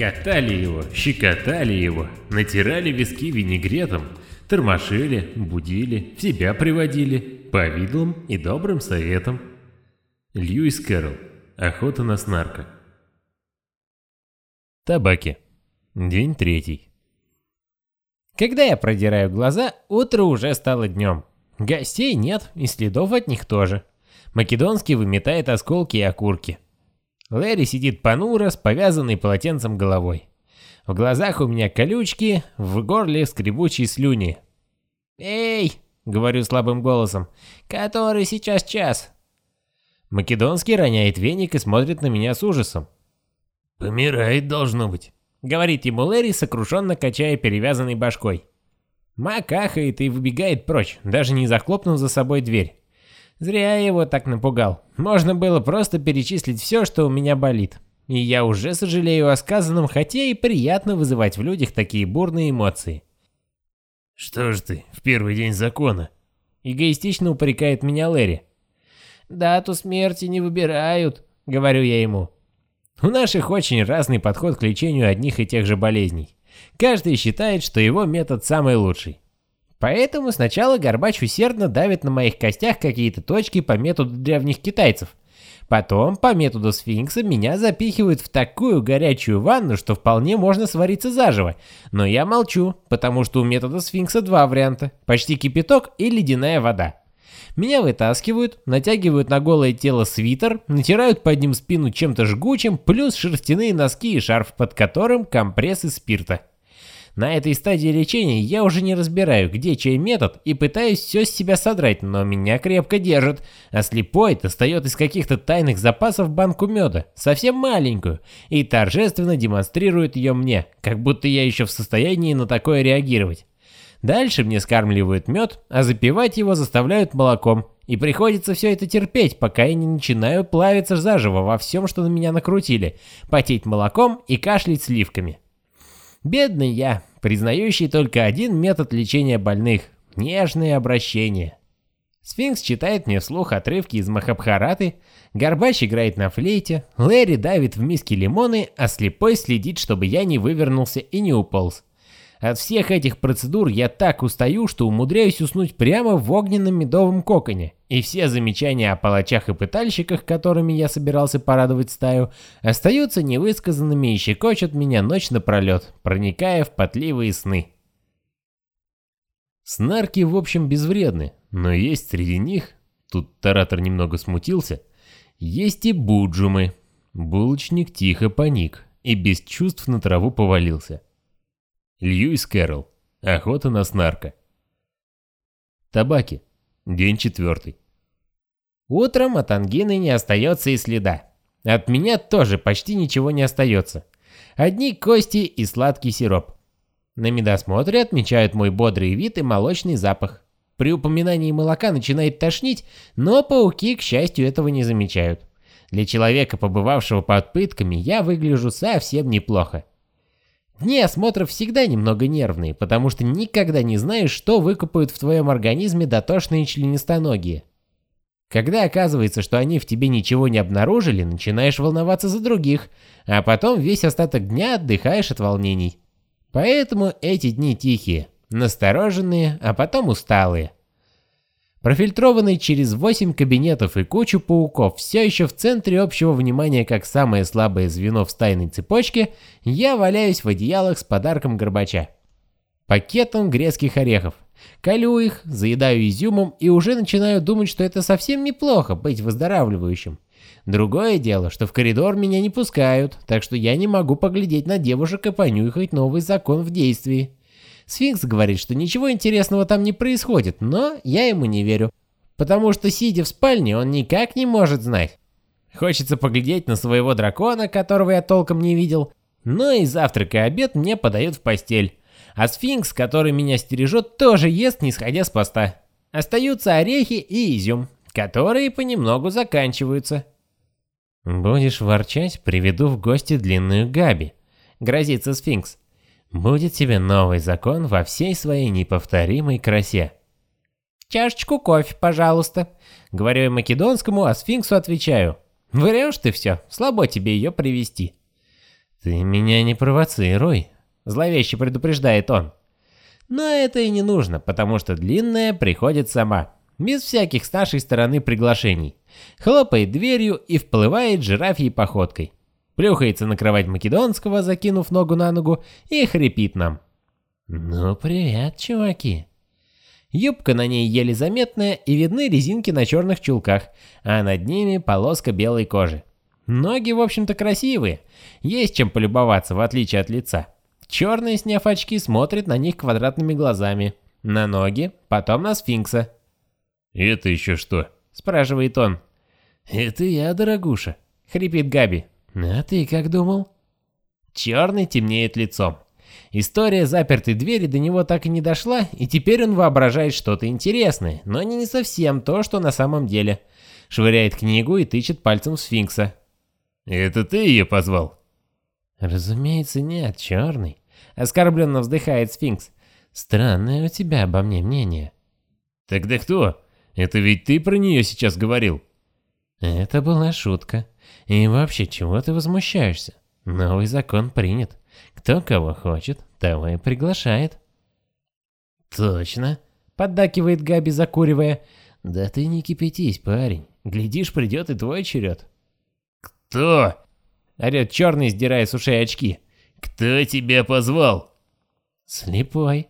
Катали его, щекотали его, натирали виски винегретом, тормошили, будили, в себя приводили, повидлом и добрым советом. Льюис Кэрролл. Охота на снарка. Табаки. День третий. Когда я продираю глаза, утро уже стало днем. Гостей нет, и следов от них тоже. Македонский выметает осколки и окурки. Лэри сидит понуро с повязанной полотенцем головой. В глазах у меня колючки, в горле скребучие слюни. «Эй!» — говорю слабым голосом. «Который сейчас час?» Македонский роняет веник и смотрит на меня с ужасом. «Помирает, должно быть», — говорит ему Лэри, сокрушенно качая перевязанной башкой. Мак ахает и выбегает прочь, даже не захлопнув за собой дверь. Зря я его так напугал. Можно было просто перечислить все, что у меня болит. И я уже сожалею о сказанном, хотя и приятно вызывать в людях такие бурные эмоции. «Что ж ты, в первый день закона?» Эгоистично упрекает меня Лэри. «Дату смерти не выбирают», — говорю я ему. У наших очень разный подход к лечению одних и тех же болезней. Каждый считает, что его метод самый лучший. Поэтому сначала Горбач усердно давит на моих костях какие-то точки по методу древних китайцев. Потом, по методу сфинкса, меня запихивают в такую горячую ванну, что вполне можно свариться заживо. Но я молчу, потому что у метода сфинкса два варианта. Почти кипяток и ледяная вода. Меня вытаскивают, натягивают на голое тело свитер, натирают под ним спину чем-то жгучим, плюс шерстяные носки и шарф, под которым компрессы спирта. На этой стадии лечения я уже не разбираю, где чей метод, и пытаюсь все с себя содрать, но меня крепко держит, а слепой достает из каких-то тайных запасов банку меда, совсем маленькую, и торжественно демонстрирует ее мне, как будто я еще в состоянии на такое реагировать. Дальше мне скармливают мед, а запивать его заставляют молоком, и приходится все это терпеть, пока я не начинаю плавиться заживо во всем, что на меня накрутили, потеть молоком и кашлять сливками. Бедный я, признающий только один метод лечения больных – нежное обращение. Сфинкс читает мне вслух отрывки из Махабхараты, Горбач играет на флейте, Лэри давит в миске лимоны, а слепой следит, чтобы я не вывернулся и не уполз. От всех этих процедур я так устаю, что умудряюсь уснуть прямо в огненном медовом коконе. И все замечания о палачах и пытальщиках, которыми я собирался порадовать стаю, остаются невысказанными и щекочут меня ночь напролет, проникая в потливые сны. Снарки, в общем, безвредны, но есть среди них, тут Таратор немного смутился, есть и буджумы. Булочник тихо паник и без чувств на траву повалился. Льюис Кэрролл. Охота на снарка. Табаки. День четвертый. Утром от ангины не остается и следа. От меня тоже почти ничего не остается. Одни кости и сладкий сироп. На медосмотре отмечают мой бодрый вид и молочный запах. При упоминании молока начинает тошнить, но пауки, к счастью, этого не замечают. Для человека, побывавшего под пытками, я выгляжу совсем неплохо. Дни осмотров всегда немного нервные, потому что никогда не знаешь, что выкопают в твоем организме дотошные членистоногие. Когда оказывается, что они в тебе ничего не обнаружили, начинаешь волноваться за других, а потом весь остаток дня отдыхаешь от волнений. Поэтому эти дни тихие, настороженные, а потом усталые. Профильтрованный через 8 кабинетов и кучу пауков, все еще в центре общего внимания как самое слабое звено в стайной цепочке, я валяюсь в одеялах с подарком Горбача. Пакетом грецких орехов. Колю их, заедаю изюмом и уже начинаю думать, что это совсем неплохо быть выздоравливающим. Другое дело, что в коридор меня не пускают, так что я не могу поглядеть на девушек и понюхать новый закон в действии. Сфинкс говорит, что ничего интересного там не происходит, но я ему не верю. Потому что сидя в спальне, он никак не может знать. Хочется поглядеть на своего дракона, которого я толком не видел, но и завтрак и обед мне подают в постель. А сфинкс, который меня стережет, тоже ест, не сходя с поста. Остаются орехи и изюм, которые понемногу заканчиваются. «Будешь ворчать, приведу в гости длинную Габи», — грозится сфинкс. Будет тебе новый закон во всей своей неповторимой красе. «Чашечку кофе, пожалуйста», — говорю я македонскому, а сфинксу отвечаю. «Врешь ты все, слабо тебе ее привести». «Ты меня не провоцируй», — зловеще предупреждает он. Но это и не нужно, потому что длинная приходит сама, без всяких с нашей стороны приглашений. Хлопает дверью и вплывает жирафьей походкой. Плюхается на кровать Македонского, закинув ногу на ногу, и хрипит нам. «Ну, привет, чуваки». Юбка на ней еле заметная и видны резинки на черных чулках, а над ними полоска белой кожи. Ноги, в общем-то, красивые, есть чем полюбоваться, в отличие от лица. Черный, сняв очки, смотрит на них квадратными глазами. На ноги, потом на сфинкса. «Это еще что?» – спрашивает он. «Это я, дорогуша», – хрипит Габи. «А ты как думал?» Черный темнеет лицом. История запертой двери до него так и не дошла, и теперь он воображает что-то интересное, но не совсем то, что на самом деле. Швыряет книгу и тычет пальцем в сфинкса. «Это ты ее позвал?» «Разумеется, нет, черный», — оскорбленно вздыхает сфинкс. «Странное у тебя обо мне мнение». «Тогда кто? Это ведь ты про нее сейчас говорил?» «Это была шутка. И вообще, чего ты возмущаешься? Новый закон принят. Кто кого хочет, того и приглашает». «Точно», — поддакивает Габи, закуривая. «Да ты не кипятись, парень. Глядишь, придет и твой черед». «Кто?» — орет черный, сдирая с ушей очки. «Кто тебя позвал?» «Слепой».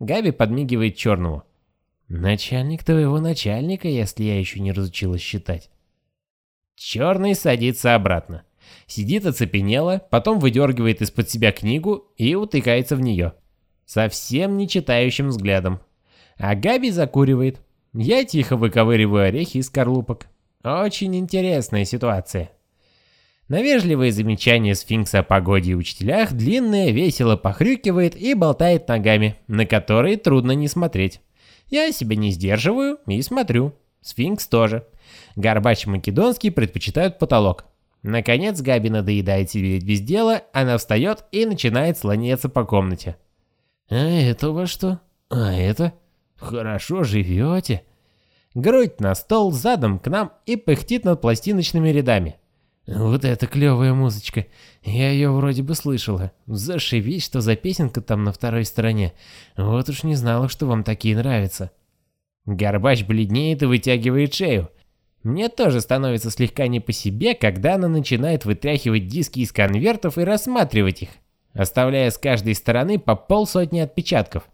Габи подмигивает черному. «Начальник твоего начальника, если я еще не разучилась считать». Черный садится обратно. Сидит оцепенело, потом выдергивает из-под себя книгу и утыкается в нее. Совсем не читающим взглядом. А Габи закуривает. Я тихо выковыриваю орехи из скорлупок. Очень интересная ситуация. На вежливые замечания сфинкса о погоде и учителях длинная весело похрюкивает и болтает ногами, на которые трудно не смотреть. Я себя не сдерживаю и смотрю. Сфинкс тоже. Горбач Македонский предпочитают потолок. Наконец Габи надоедает сидеть без дела, она встает и начинает слоняться по комнате. «А это во что? А это? Хорошо живете?» Грудь на стол, задом к нам и пыхтит над пластиночными рядами. Вот это клевая музычка. Я ее вроде бы слышала. Зашибись, что за песенка там на второй стороне. Вот уж не знала, что вам такие нравятся. Горбач бледнеет и вытягивает шею. Мне тоже становится слегка не по себе, когда она начинает вытряхивать диски из конвертов и рассматривать их, оставляя с каждой стороны по полсотни отпечатков.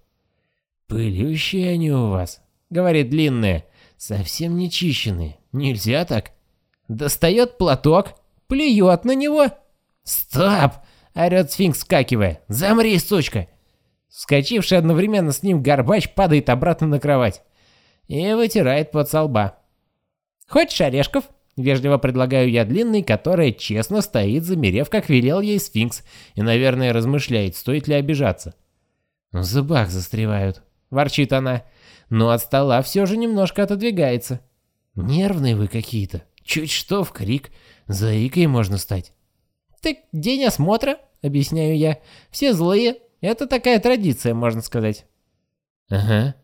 «Пылющие они у вас», — говорит длинная, — «совсем не чищенные. Нельзя так». Достает платок, плюет на него. «Стоп!» — орет сфинкс, вскакивая. «Замри, сучка!» Вскочивший одновременно с ним горбач падает обратно на кровать и вытирает под со лба. «Хочешь орешков?» — вежливо предлагаю я длинный, которая честно стоит, замерев, как велел ей сфинкс, и, наверное, размышляет, стоит ли обижаться. «В зубах застревают», — ворчит она, но от стола все же немножко отодвигается. «Нервные вы какие-то, чуть что в крик, заикой можно стать». «Так день осмотра», — объясняю я, — «все злые, это такая традиция, можно сказать». «Ага»,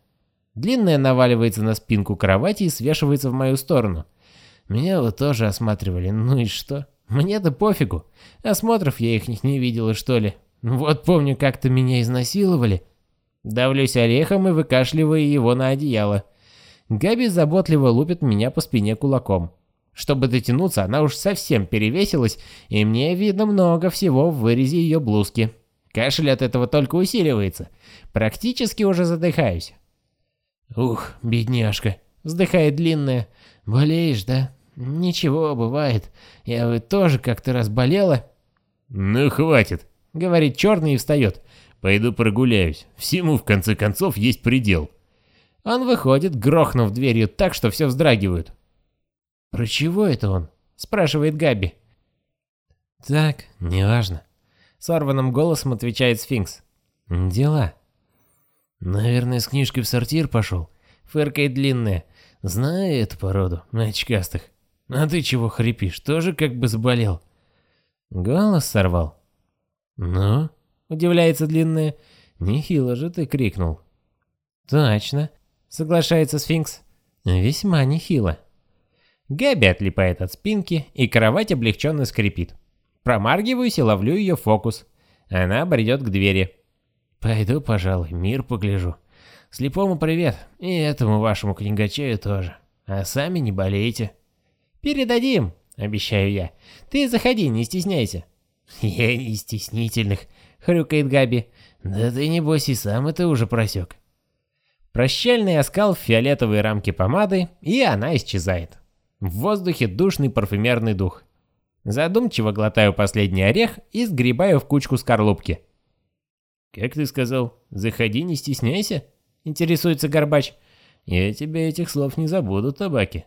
Длинная наваливается на спинку кровати и свешивается в мою сторону. Меня вот тоже осматривали, ну и что? Мне-то пофигу. Осмотров я их не видела, что ли. Вот помню, как-то меня изнасиловали. Давлюсь орехом и выкашливаю его на одеяло. Габи заботливо лупит меня по спине кулаком. Чтобы дотянуться, она уж совсем перевесилась, и мне видно много всего в вырезе ее блузки. Кашель от этого только усиливается. Практически уже задыхаюсь. «Ух, бедняжка», — вздыхает длинная. «Болеешь, да? Ничего, бывает. Я вы тоже как-то раз болела». «Ну, хватит», — говорит черный и встает. «Пойду прогуляюсь. Всему, в конце концов, есть предел». Он выходит, грохнув дверью так, что все вздрагивают. «Про чего это он?» — спрашивает Габи. «Так, неважно», — сорванным голосом отвечает сфинкс. «Дела». «Наверное, с книжкой в сортир пошел», — фыркает длинная. «Знаю эту породу, очкастых. А ты чего хрипишь, тоже как бы заболел?» Голос сорвал. «Ну?» — удивляется длинная. «Нехило же ты крикнул». «Точно», — соглашается сфинкс. «Весьма нехило». Габи отлипает от спинки, и кровать облегченно скрипит. Промаргиваюсь и ловлю ее фокус. Она бредет к двери. «Пойду, пожалуй, мир погляжу. Слепому привет, и этому вашему книгачею тоже. А сами не болейте». «Передадим», — обещаю я. «Ты заходи, не стесняйся». «Я не стеснительных», — хрюкает Габи. «Да ты небось и сам это уже просек». Прощальный оскал в фиолетовой рамке помады, и она исчезает. В воздухе душный парфюмерный дух. Задумчиво глотаю последний орех и сгребаю в кучку скорлупки. «Как ты сказал, заходи, не стесняйся?» — интересуется Горбач. «Я тебе этих слов не забуду, табаки».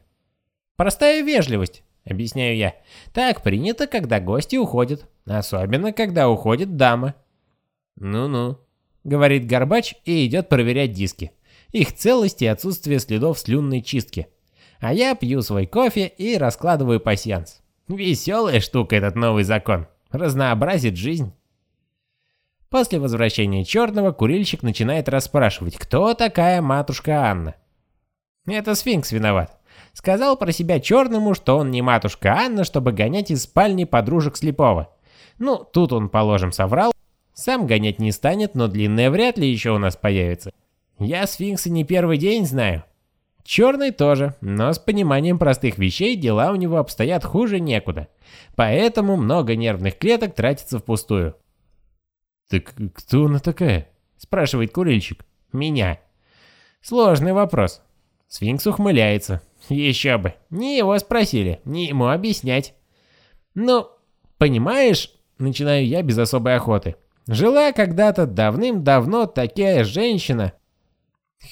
«Простая вежливость», — объясняю я. «Так принято, когда гости уходят, особенно когда уходит дама». «Ну-ну», — говорит Горбач и идет проверять диски. Их целость и отсутствие следов слюнной чистки. А я пью свой кофе и раскладываю пасьянс. Веселая штука этот новый закон. Разнообразит жизнь. После возвращения черного курильщик начинает расспрашивать, кто такая матушка Анна. Это сфинкс виноват. Сказал про себя черному, что он не матушка Анна, чтобы гонять из спальни подружек слепого. Ну, тут он, положим, соврал. Сам гонять не станет, но длинная вряд ли еще у нас появится. Я сфинкса не первый день знаю. Черный тоже, но с пониманием простых вещей дела у него обстоят хуже некуда. Поэтому много нервных клеток тратится впустую. «Так кто она такая?» – спрашивает курильщик. «Меня». Сложный вопрос. Сфинкс ухмыляется. Еще бы. Не его спросили, не ему объяснять. «Ну, понимаешь, начинаю я без особой охоты. Жила когда-то давным-давно такая женщина.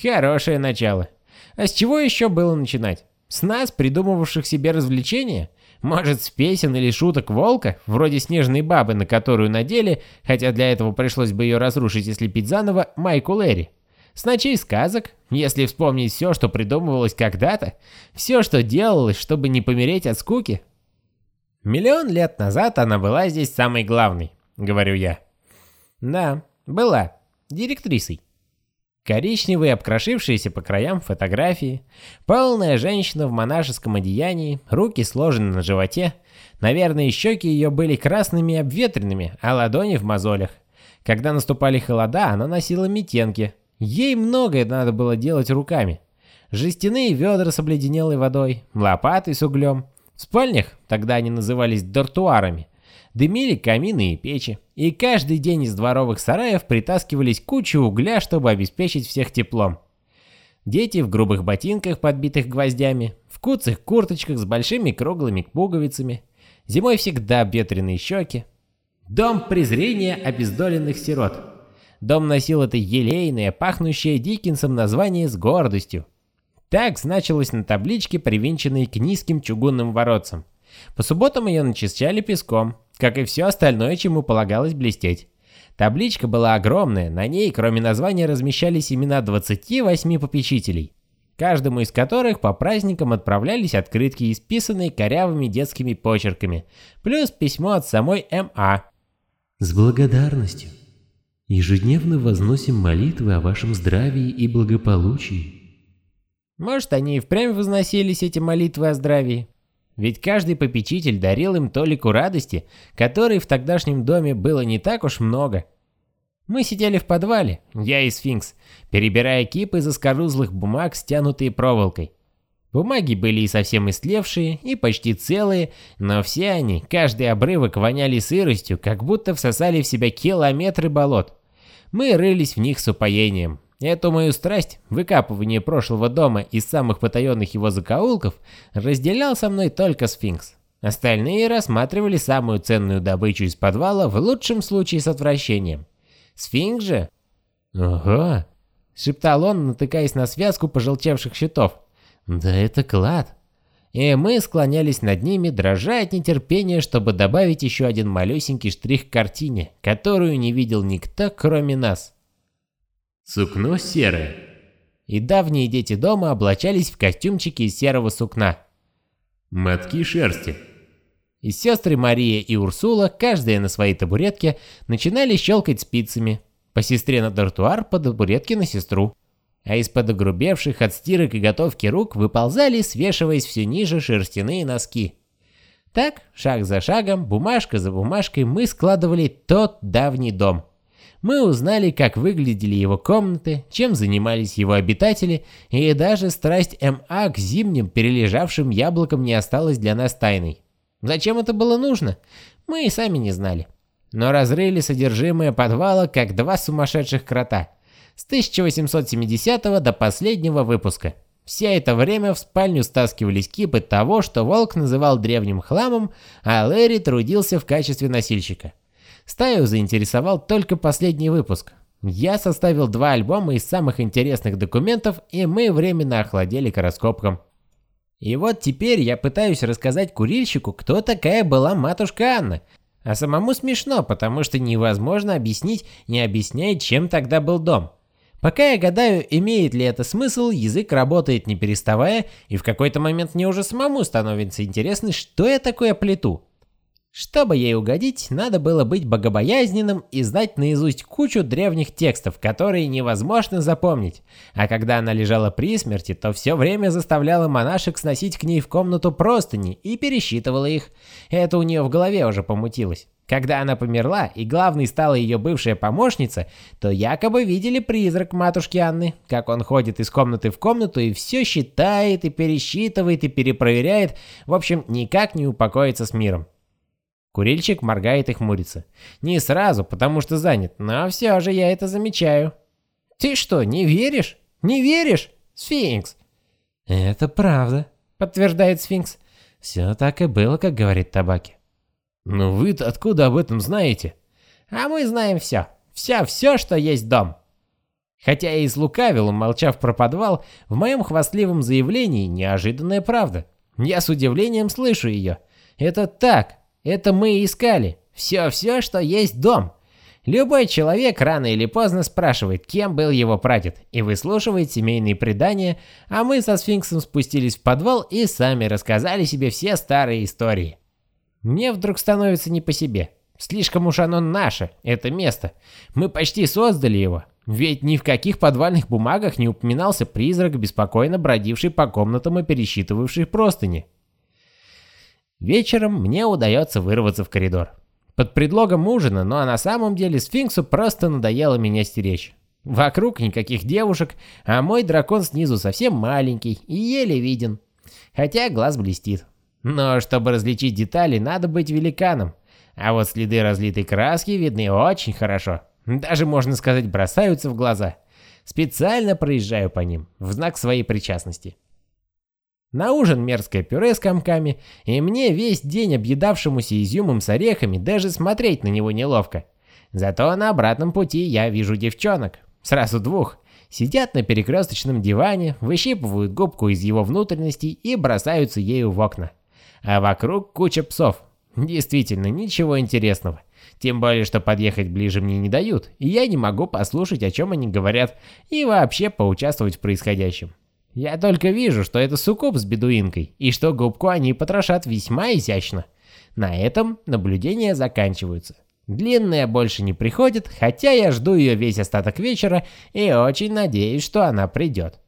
Хорошее начало. А с чего еще было начинать? С нас, придумывавших себе развлечения? Может, с песен или шуток волка, вроде снежной бабы, на которую надели, хотя для этого пришлось бы ее разрушить и слепить заново, Майку Лэри? С ночей сказок, если вспомнить все, что придумывалось когда-то, все, что делалось, чтобы не помереть от скуки. Миллион лет назад она была здесь самой главной, говорю я. Да, была. Директрисой. Коричневые, обкрошившиеся по краям фотографии, полная женщина в монашеском одеянии, руки сложены на животе. Наверное, щеки ее были красными и обветренными, а ладони в мозолях. Когда наступали холода, она носила метенки. Ей многое надо было делать руками. Жестяные ведра с обледенелой водой, лопаты с углем. В спальнях, тогда они назывались дартуарами, дымили камины и печи, и каждый день из дворовых сараев притаскивались кучи угля, чтобы обеспечить всех теплом. Дети в грубых ботинках, подбитых гвоздями, в куцых курточках с большими круглыми пуговицами. Зимой всегда обветренные щеки. Дом презрения обездоленных сирот. Дом носил это елейное, пахнущее Диккенсом название с гордостью. Так значилось на табличке, привинченной к низким чугунным воротцам. По субботам ее начищали песком, как и все остальное, чему полагалось блестеть. Табличка была огромная, на ней, кроме названия, размещались имена 28 попечителей, каждому из которых по праздникам отправлялись открытки, исписанные корявыми детскими почерками, плюс письмо от самой М.А. «С благодарностью. Ежедневно возносим молитвы о вашем здравии и благополучии». Может, они и впрямь возносились, эти молитвы о здравии. Ведь каждый попечитель дарил им толику радости, которой в тогдашнем доме было не так уж много. Мы сидели в подвале, я и сфинкс, перебирая кипы заскорузлых бумаг, стянутые проволокой. Бумаги были и совсем истлевшие, и почти целые, но все они, каждый обрывок воняли сыростью, как будто всосали в себя километры болот. Мы рылись в них с упоением, Эту мою страсть, выкапывание прошлого дома из самых потаенных его закоулков, разделял со мной только сфинкс. Остальные рассматривали самую ценную добычу из подвала в лучшем случае с отвращением. Сфинкс же... «Ага», — шептал он, натыкаясь на связку пожелтевших щитов. «Да это клад». И мы склонялись над ними, дрожа от нетерпения, чтобы добавить еще один малюсенький штрих к картине, которую не видел никто, кроме нас. Сукно серое. И давние дети дома облачались в костюмчики из серого сукна. Мотки шерсти. И сестры Мария и Урсула, каждая на своей табуретке, начинали щелкать спицами. По сестре на тротуар, по табуретке на сестру. А из-под огрубевших от стирок и готовки рук выползали, свешиваясь все ниже, шерстяные носки. Так, шаг за шагом, бумажка за бумажкой мы складывали тот давний дом. Мы узнали, как выглядели его комнаты, чем занимались его обитатели, и даже страсть М.А. к зимним перележавшим яблокам не осталась для нас тайной. Зачем это было нужно? Мы и сами не знали. Но разрыли содержимое подвала, как два сумасшедших крота. С 1870 до последнего выпуска. Все это время в спальню стаскивались кипы того, что Волк называл древним хламом, а Лэри трудился в качестве носильщика. Стаю заинтересовал только последний выпуск. Я составил два альбома из самых интересных документов, и мы временно охладели к раскопкам. И вот теперь я пытаюсь рассказать курильщику, кто такая была матушка Анна. А самому смешно, потому что невозможно объяснить, не объясняя, чем тогда был дом. Пока я гадаю, имеет ли это смысл, язык работает не переставая, и в какой-то момент мне уже самому становится интересно, что я такое плету. Чтобы ей угодить, надо было быть богобоязненным и знать наизусть кучу древних текстов, которые невозможно запомнить. А когда она лежала при смерти, то все время заставляла монашек сносить к ней в комнату простыни и пересчитывала их. Это у нее в голове уже помутилось. Когда она померла и главной стала ее бывшая помощница, то якобы видели призрак матушки Анны, как он ходит из комнаты в комнату и все считает и пересчитывает и перепроверяет, в общем, никак не упокоится с миром. Курильщик моргает и хмурится. Не сразу, потому что занят, но все же я это замечаю. Ты что, не веришь? Не веришь? Сфинкс. Это правда, подтверждает Сфинкс. Все так и было, как говорит Табаки. Но вы-то откуда об этом знаете? А мы знаем все. Все-все, что есть дом. Хотя я и слукавил, умолчав про подвал, в моем хвастливом заявлении неожиданная правда. Я с удивлением слышу ее. Это так, это мы искали. Все-все, что есть дом. Любой человек рано или поздно спрашивает, кем был его прадед, и выслушивает семейные предания, а мы со сфинксом спустились в подвал и сами рассказали себе все старые истории. Мне вдруг становится не по себе. Слишком уж оно наше, это место. Мы почти создали его. Ведь ни в каких подвальных бумагах не упоминался призрак, беспокойно бродивший по комнатам и пересчитывавший простыни. Вечером мне удается вырваться в коридор. Под предлогом ужина, но на самом деле сфинксу просто надоело меня стеречь. Вокруг никаких девушек, а мой дракон снизу совсем маленький и еле виден. Хотя глаз блестит. Но чтобы различить детали, надо быть великаном. А вот следы разлитой краски видны очень хорошо. Даже, можно сказать, бросаются в глаза. Специально проезжаю по ним, в знак своей причастности. На ужин мерзкое пюре с комками, и мне весь день объедавшемуся изюмом с орехами даже смотреть на него неловко. Зато на обратном пути я вижу девчонок, сразу двух, сидят на перекресточном диване, выщипывают губку из его внутренностей и бросаются ею в окна. А вокруг куча псов. Действительно, ничего интересного. Тем более, что подъехать ближе мне не дают, и я не могу послушать, о чем они говорят, и вообще поучаствовать в происходящем. Я только вижу, что это суккуб с бедуинкой, и что губку они потрошат весьма изящно. На этом наблюдения заканчиваются. Длинная больше не приходит, хотя я жду ее весь остаток вечера и очень надеюсь, что она придет.